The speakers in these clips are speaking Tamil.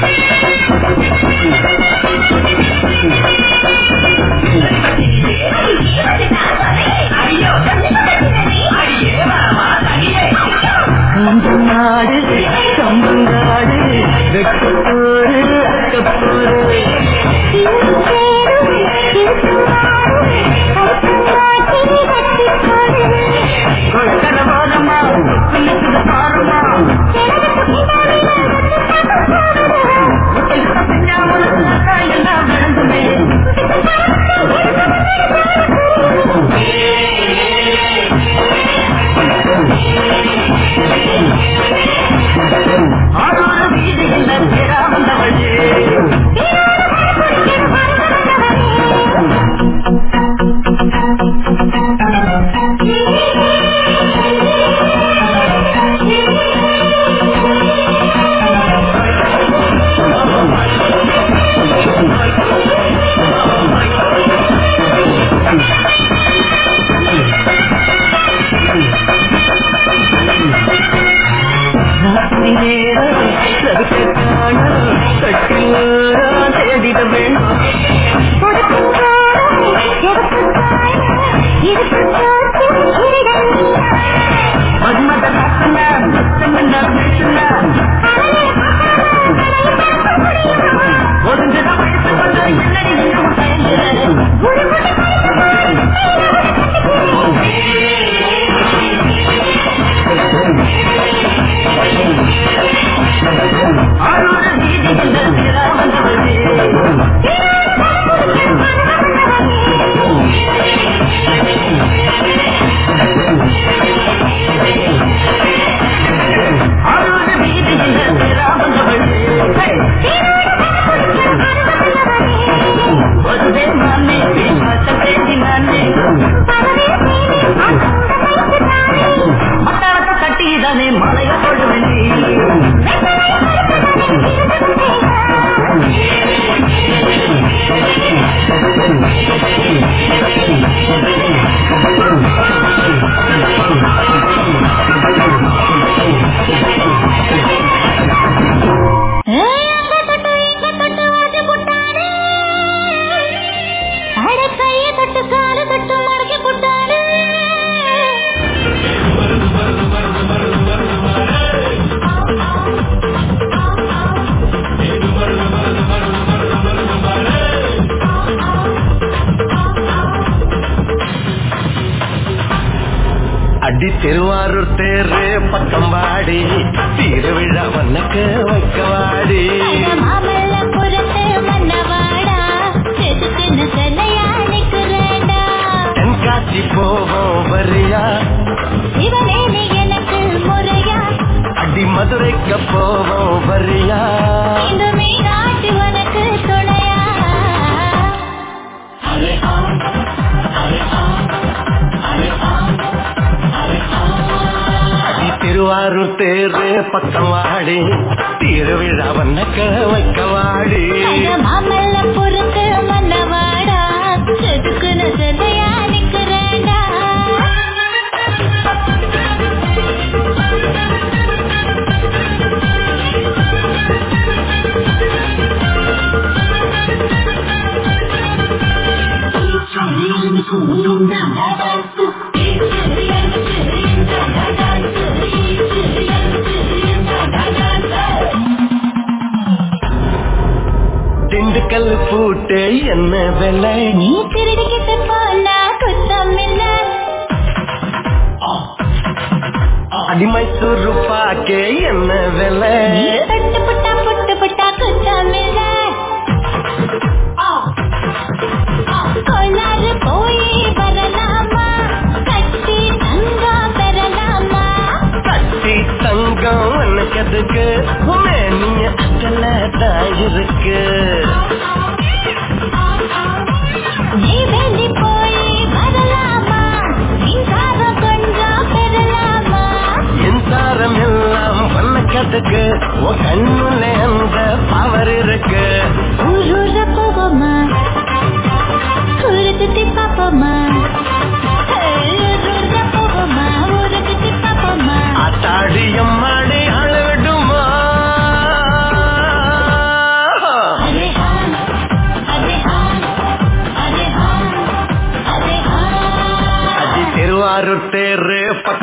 Yeah. திருவாரூர் எதுக்கு உன்னே நீ இருக்கு. தான் இருக்கு எல்லாம் பண்ண கதுக்கு உன் கண்ணுலே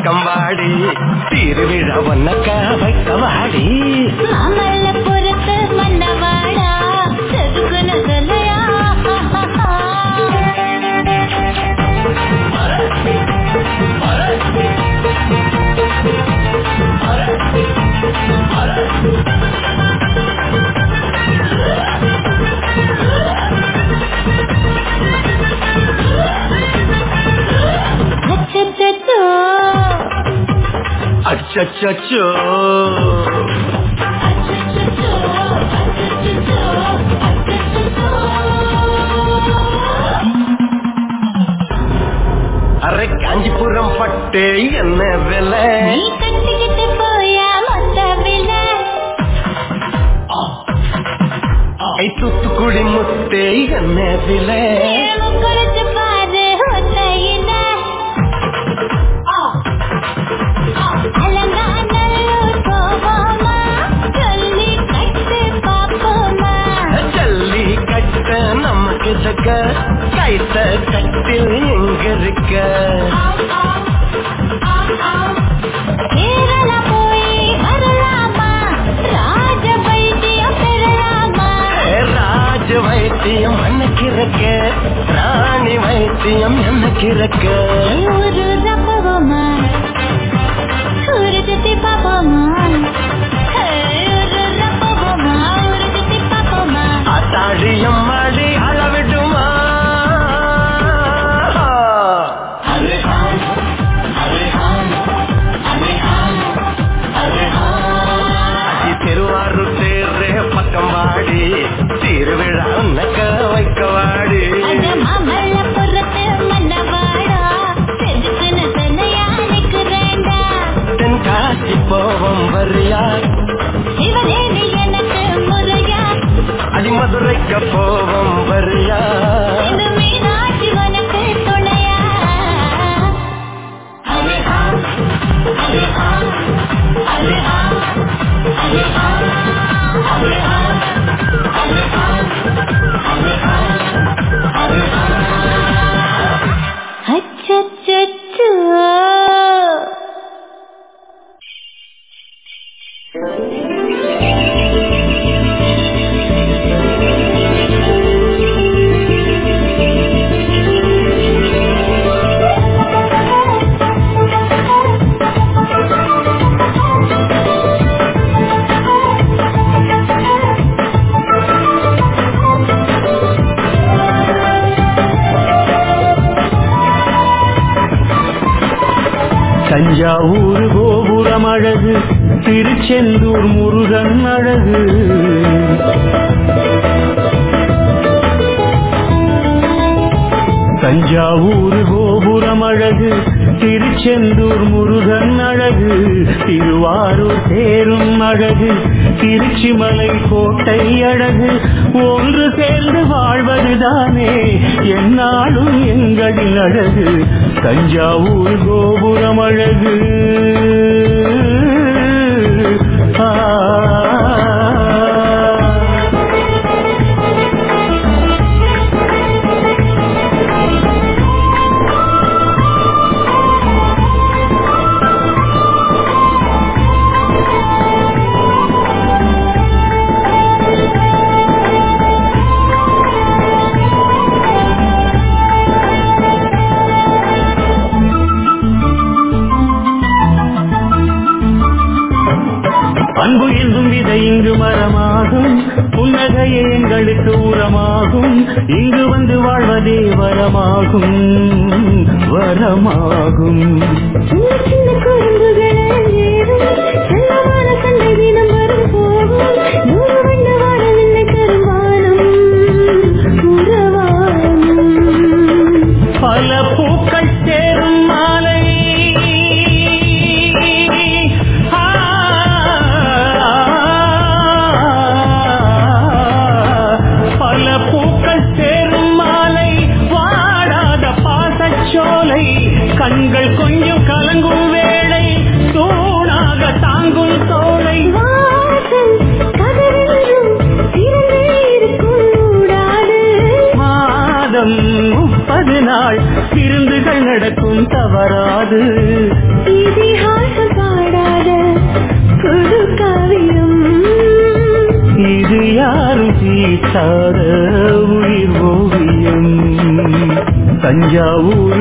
பக்கம் வாடி. திருவிழா ஒன்ன வைக்க வாடி. அச்சச்சோ. அரை காஞ்சிபுரம் பட்டு என்ன விலை? கிடைத்த தட்டில் எங்கிருக்க ராஜ வைத்தியம் அன்னைக்கிறக்க ராணி வைத்தியம் verán. தஞ்சாவூர் கோபுரம் அழகு திருச்செந்தூர் முருகன் அழகு. தஞ்சாவூர் கோபுரம் அழகு திருச்செந்தூர் முருகன் அழகு. திருவாரூர் தேரும் அழகு திருச்சிமலை கோட்டை அழகு. ஒன்று சேர்ந்து வாழ்வதுதானே என்னாலும் எங்களின் அழகு. தஞ்சாவூர் கோபுரம் அழகு ஆ. தஞ்சாவூர்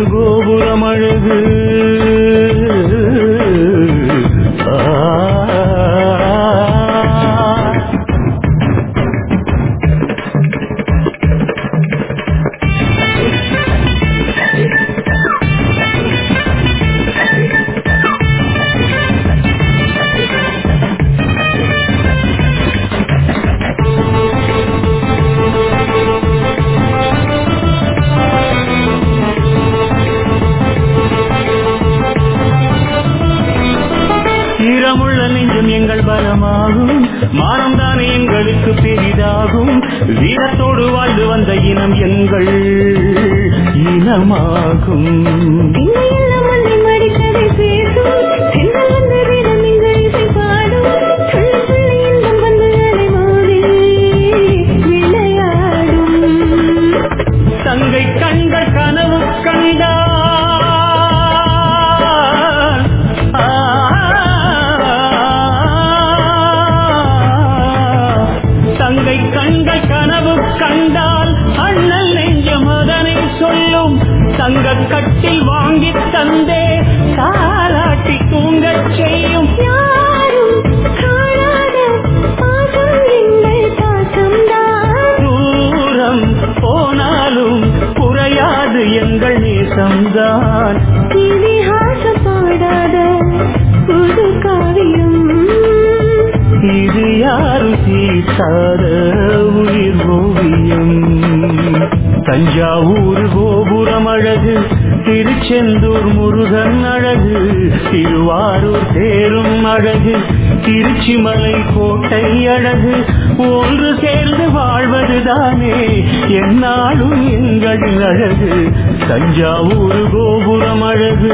திருச்செந்தூர் முருகன் அழகு திருவாரூர் தேரும் அழகு திருச்சிமலை கோட்டை அழகு. ஒன்று சேர்ந்து வாழ்வதுதானே என்னாலும் எங்களின் அழகு. தஞ்சாவூர் கோபுரம் அழகு.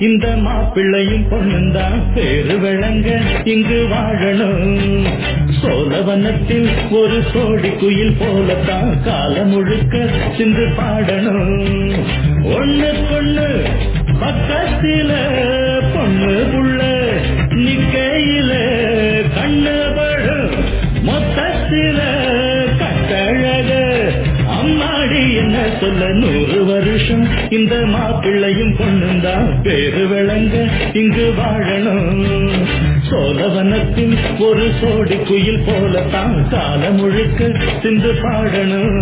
இந்த மாப்பிள்ளையும் பொண்ணுந்தான் பேரு விளங்க இங்கு வாழணும். சோழவனத்தில் ஒரு சோடி குயில் போலத்தான் காலம் முழுக்க சிந்து பாடணும். ஒண்ணு பொண்ணு பக்கத்தில பொண்ணு புள்ள என்ன நூறு வருஷம் இந்த மாப்பிள்ளையும் பொண்ணும் தான் பேரு விளங்க இங்கு வாழணும். சோழவனத்தின் ஒரு சோடி குயில் போலத்தான் காலம் முழுக்க சிந்து பாடணும்.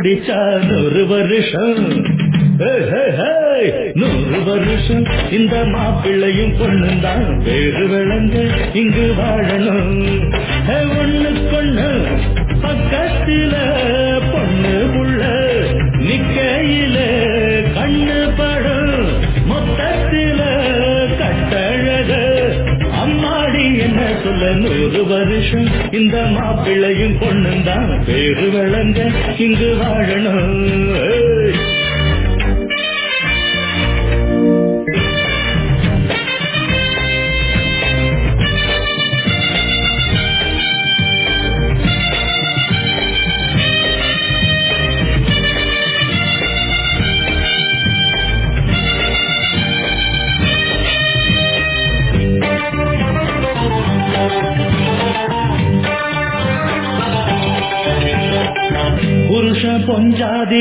வாத்த பிடிச்சா நூறு வருஷம். நூறு வருஷம். இந்த மாப்பிள்ளையும் பொண்ணும் தான். வேறு விளங்க இங்கு வாழணும். ஒண்ணு பொண்ணு பக்கத்தில பொண்ணு உள்ள நிக்கையிலே கால நூறு வருஷம் இந்த மாப்பிள்ளையும் பொண்ணும் தான் பேரு விளங்க இங்கு வாழணும். ആദി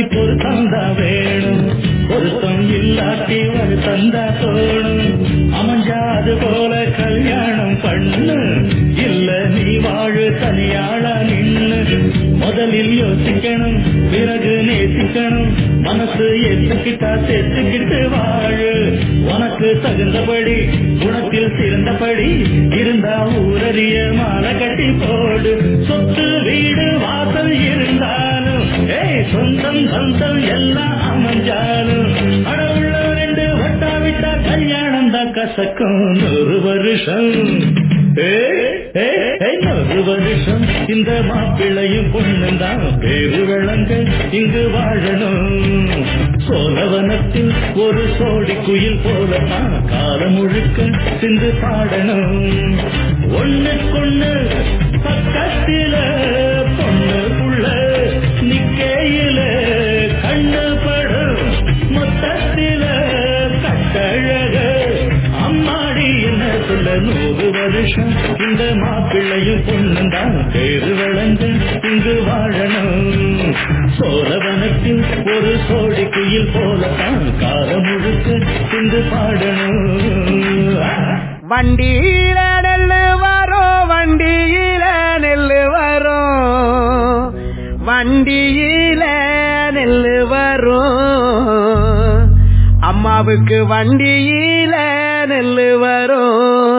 கசக்கும் ஒரு வருஷம் ஒரு வருஷம் இந்த மாப்பிள்ளையும் பொண்ணுந்தான் பேரு விளங்க இங்கு வாழணும். சோழவனத்தில் ஒரு சோடி குயில் போல தான் காலம் முழுக்க சிந்து பாடணும். ஒண்ணுக்கொண்ணு பக்கத்தில நூறு வருஷம் இந்த மாப்பிள்ளையும் பொண்ணுந்தான் பேரு வளர்ந்து இங்கு வாழணும். சோழவனத்தில் ஒரு சோழிக்கையில் போலத்தான் காலம் முழுக்க இங்கு பாடணும். வண்டியில நெல்லு வரோ வண்டியில நெல்லு வரோ வண்டியில நெல்லு வரோ அம்மாவுக்கு வண்டியில நெல்லு வரும்.